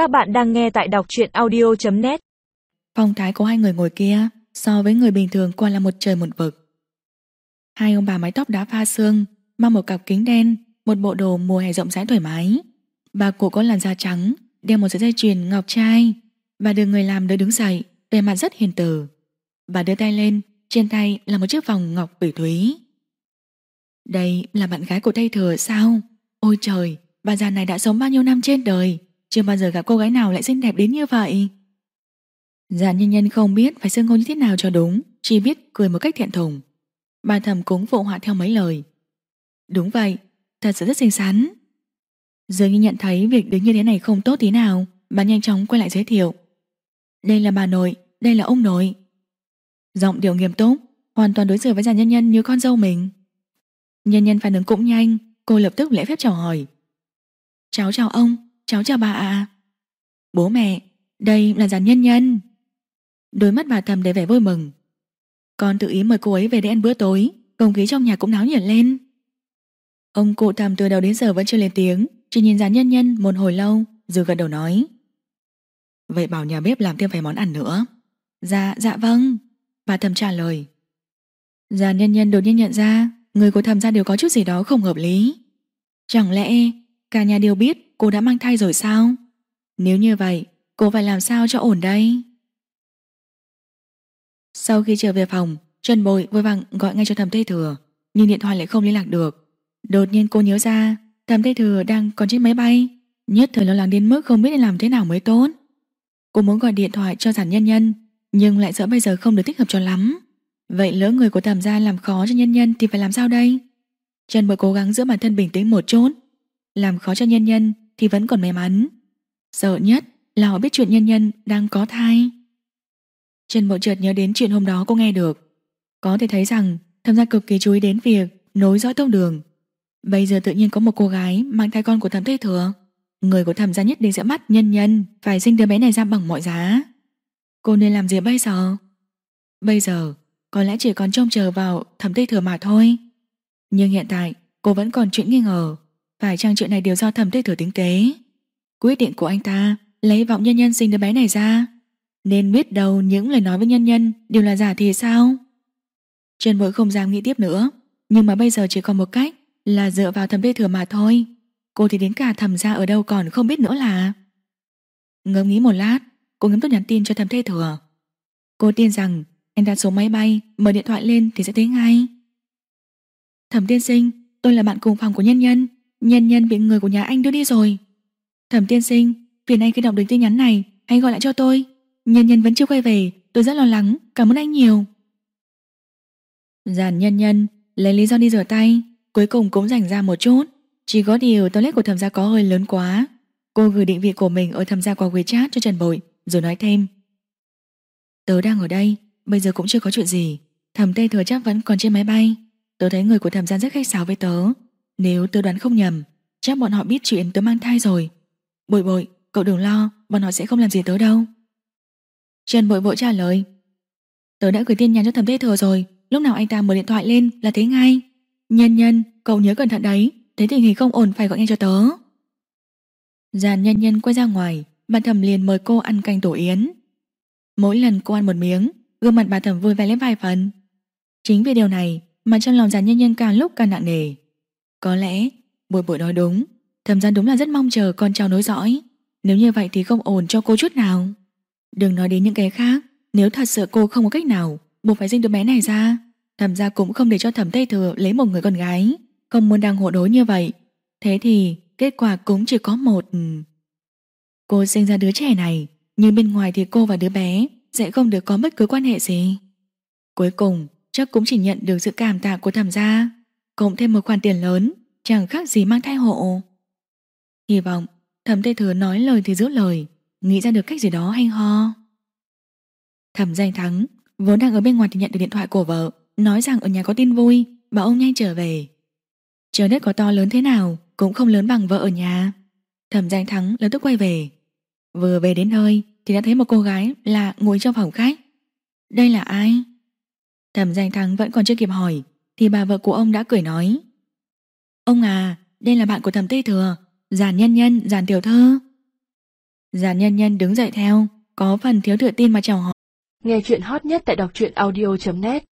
Các bạn đang nghe tại đọc truyện audio.net Phong thái của hai người ngồi kia so với người bình thường qua là một trời một vực. Hai ông bà mái tóc đá pha xương, mang một cặp kính đen, một bộ đồ mùa hè rộng rãi thoải mái. Bà cụ có làn da trắng, đeo một sợi dây chuyền ngọc trai. và được người làm đỡ đứng dậy, vẻ mặt rất hiền từ. Bà đưa tay lên, trên tay là một chiếc vòng ngọc bỉ thúy. Đây là bạn gái của Tây Thừa sao? Ôi trời, bà già này đã sống bao nhiêu năm trên đời, chưa bao giờ gặp cô gái nào lại xinh đẹp đến như vậy. Giàn nhân nhân không biết phải xưng hô như thế nào cho đúng, chỉ biết cười một cách thiện thùng. Bà thầm cũng phụ họa theo mấy lời. Đúng vậy, thật sự rất xinh xắn. Dường như nhận thấy việc đứng như thế này không tốt tí nào, bà nhanh chóng quay lại giới thiệu. Đây là bà nội, đây là ông nội. Giọng điệu nghiêm túc, hoàn toàn đối xử với giàn nhân nhân như con dâu mình. Nhân nhân phản ứng cũng nhanh, cô lập tức lễ phép chào hỏi. Cháu chào ông, cháu chào bà ạ. Bố mẹ, đây là giàn nhân nhân. Đôi mắt bà thầm đầy vẻ vui mừng. Con tự ý mời cô ấy về để ăn bữa tối, không khí trong nhà cũng náo nhiệt lên. Ông cụ thầm từ đầu đến giờ vẫn chưa lên tiếng, chỉ nhìn giàn nhân nhân một hồi lâu, rồi gật đầu nói. Vậy bảo nhà bếp làm thêm vài món ăn nữa. Dạ, dạ vâng. Bà thầm trả lời. Giàn nhân nhân đột nhiên nhận ra người của thầm gia đều có chút gì đó không hợp lý. Chẳng lẽ cả nhà đều biết cô đã mang thai rồi sao? Nếu như vậy, cô phải làm sao cho ổn đây? Sau khi trở về phòng, Trần Bội vui vàng gọi ngay cho thầm Tây Thừa, nhưng điện thoại lại không liên lạc được. Đột nhiên cô nhớ ra, thầm Tây Thừa đang còn trên máy bay, nhất thời lo lắng đến mức không biết nên làm thế nào mới tốt. Cô muốn gọi điện thoại cho giản nhân nhân, nhưng lại sợ bây giờ không được thích hợp cho lắm. Vậy lỡ người của thẩm gia làm khó cho nhân nhân thì phải làm sao đây? Trần Bội cố gắng giữ bản thân bình tĩnh một chút. Làm khó cho nhân nhân thì vẫn còn may mắn. Sợ nhất là họ biết chuyện nhân nhân đang có thai. Trần Bộ chợt nhớ đến chuyện hôm đó cô nghe được. Có thể thấy rằng thẩm gia cực kỳ chú ý đến việc nối dõi tông đường. Bây giờ tự nhiên có một cô gái mang thai con của thẩm thế Thừa. Người của thẩm gia nhất định sẽ bắt nhân nhân phải sinh đứa bé này ra bằng mọi giá. Cô nên làm gì bây giờ? Bây giờ, có lẽ chỉ còn trông chờ vào thẩm tây thừa mà thôi. Nhưng hiện tại, cô vẫn còn chuyện nghi ngờ phải chăng chuyện này đều do thẩm tây thừa tính kế. Quyết định của anh ta lấy vọng nhân nhân sinh đứa bé này ra nên biết đâu những lời nói với nhân nhân đều là giả thì sao? Trần Bội không dám nghĩ tiếp nữa nhưng mà bây giờ chỉ còn một cách là dựa vào thẩm tây thừa mà thôi. Cô thì đến cả thẩm gia ở đâu còn không biết nữa là Ngẫm nghĩ một lát Cô ngấm tốt nhắn tin cho thẩm thê thừa Cô tin rằng anh đặt số máy bay, mở điện thoại lên thì sẽ thấy ngay. Thẩm tiên sinh, tôi là bạn cùng phòng của nhân nhân. Nhân nhân bị người của nhà anh đưa đi rồi. Thẩm tiên sinh, phiền anh khi đọc được tin nhắn này, hãy gọi lại cho tôi. Nhân nhân vẫn chưa quay về, tôi rất lo lắng, cảm ơn anh nhiều. Giàn nhân nhân, lấy lý do đi rửa tay, cuối cùng cũng dành ra một chút. Chỉ có điều toilet của thẩm gia có hơi lớn quá. Cô gửi định vị của mình ở thẩm gia qua WeChat cho Trần Bội, rồi nói thêm. Tớ đang ở đây, Bây giờ cũng chưa có chuyện gì Thẩm Tây Thừa chắc vẫn còn trên máy bay Tớ thấy người của thẩm gia rất khách sáo với tớ nếu tôi đoán không nhầm Chắc bọn họ biết chuyện tôi mang thai rồi. Bội bội, cậu đừng lo Bọn họ sẽ không làm gì tớ đâu. Trần bội bội trả lời Tớ đã gửi tin nhắn cho thẩm Tây Thừa rồi Lúc nào anh ta mở điện thoại lên là thấy ngay. Nhân nhân, cậu nhớ cẩn thận đấy Thấy tình hình không ổn phải gọi ngay cho tớ. Giàn nhân nhân quay ra ngoài Bà thẩm liền mời cô ăn canh tổ yến. Mỗi lần cô ăn một miếng gương mặt bà thẩm vui vẻ lên vài phần. Chính vì điều này mà trong lòng giàn nhân nhân càng lúc càng nặng nề. Có lẽ, buổi bội nói đúng, thẩm gian đúng là rất mong chờ con cháu nối dõi. Nếu như vậy thì không ổn cho cô chút nào. Đừng nói đến những cái khác, nếu thật sự cô không có cách nào buộc phải sinh đứa bé này ra, thẩm gia cũng không để cho thẩm Tây Thừa lấy một người con gái, không muốn đang hộ đối như vậy. Thế thì kết quả cũng chỉ có một. Cô sinh ra đứa trẻ này, nhưng bên ngoài thì cô và đứa bé sẽ không được có bất cứ quan hệ gì. Cuối cùng, chắc cũng chỉ nhận được sự cảm tạ của thẩm gia, cộng thêm một khoản tiền lớn, chẳng khác gì mang thai hộ. Hy vọng thẩm tây thừa nói lời thì giữ lời, nghĩ ra được cách gì đó hay ho. Thẩm danh thắng, vốn đang ở bên ngoài thì nhận được điện thoại của vợ, nói rằng ở nhà có tin vui, bảo ông nhanh trở về. Trời đất có to lớn thế nào, cũng không lớn bằng vợ ở nhà. Thẩm danh thắng lập tức quay về. Vừa về đến nơi, thì đã thấy một cô gái là ngồi trong phòng khách. Đây là ai? Thẩm danh thắng vẫn còn chưa kịp hỏi thì bà vợ của ông đã cười nói. Ông à, đây là bạn của thẩm Tây Thừa, giàn nhân nhân, giàn tiểu thơ. Giàn nhân nhân đứng dậy theo, có phần thiếu tự tin mà chào hỏi. Nghe chuyện hot nhất tại đọc truyện audio.net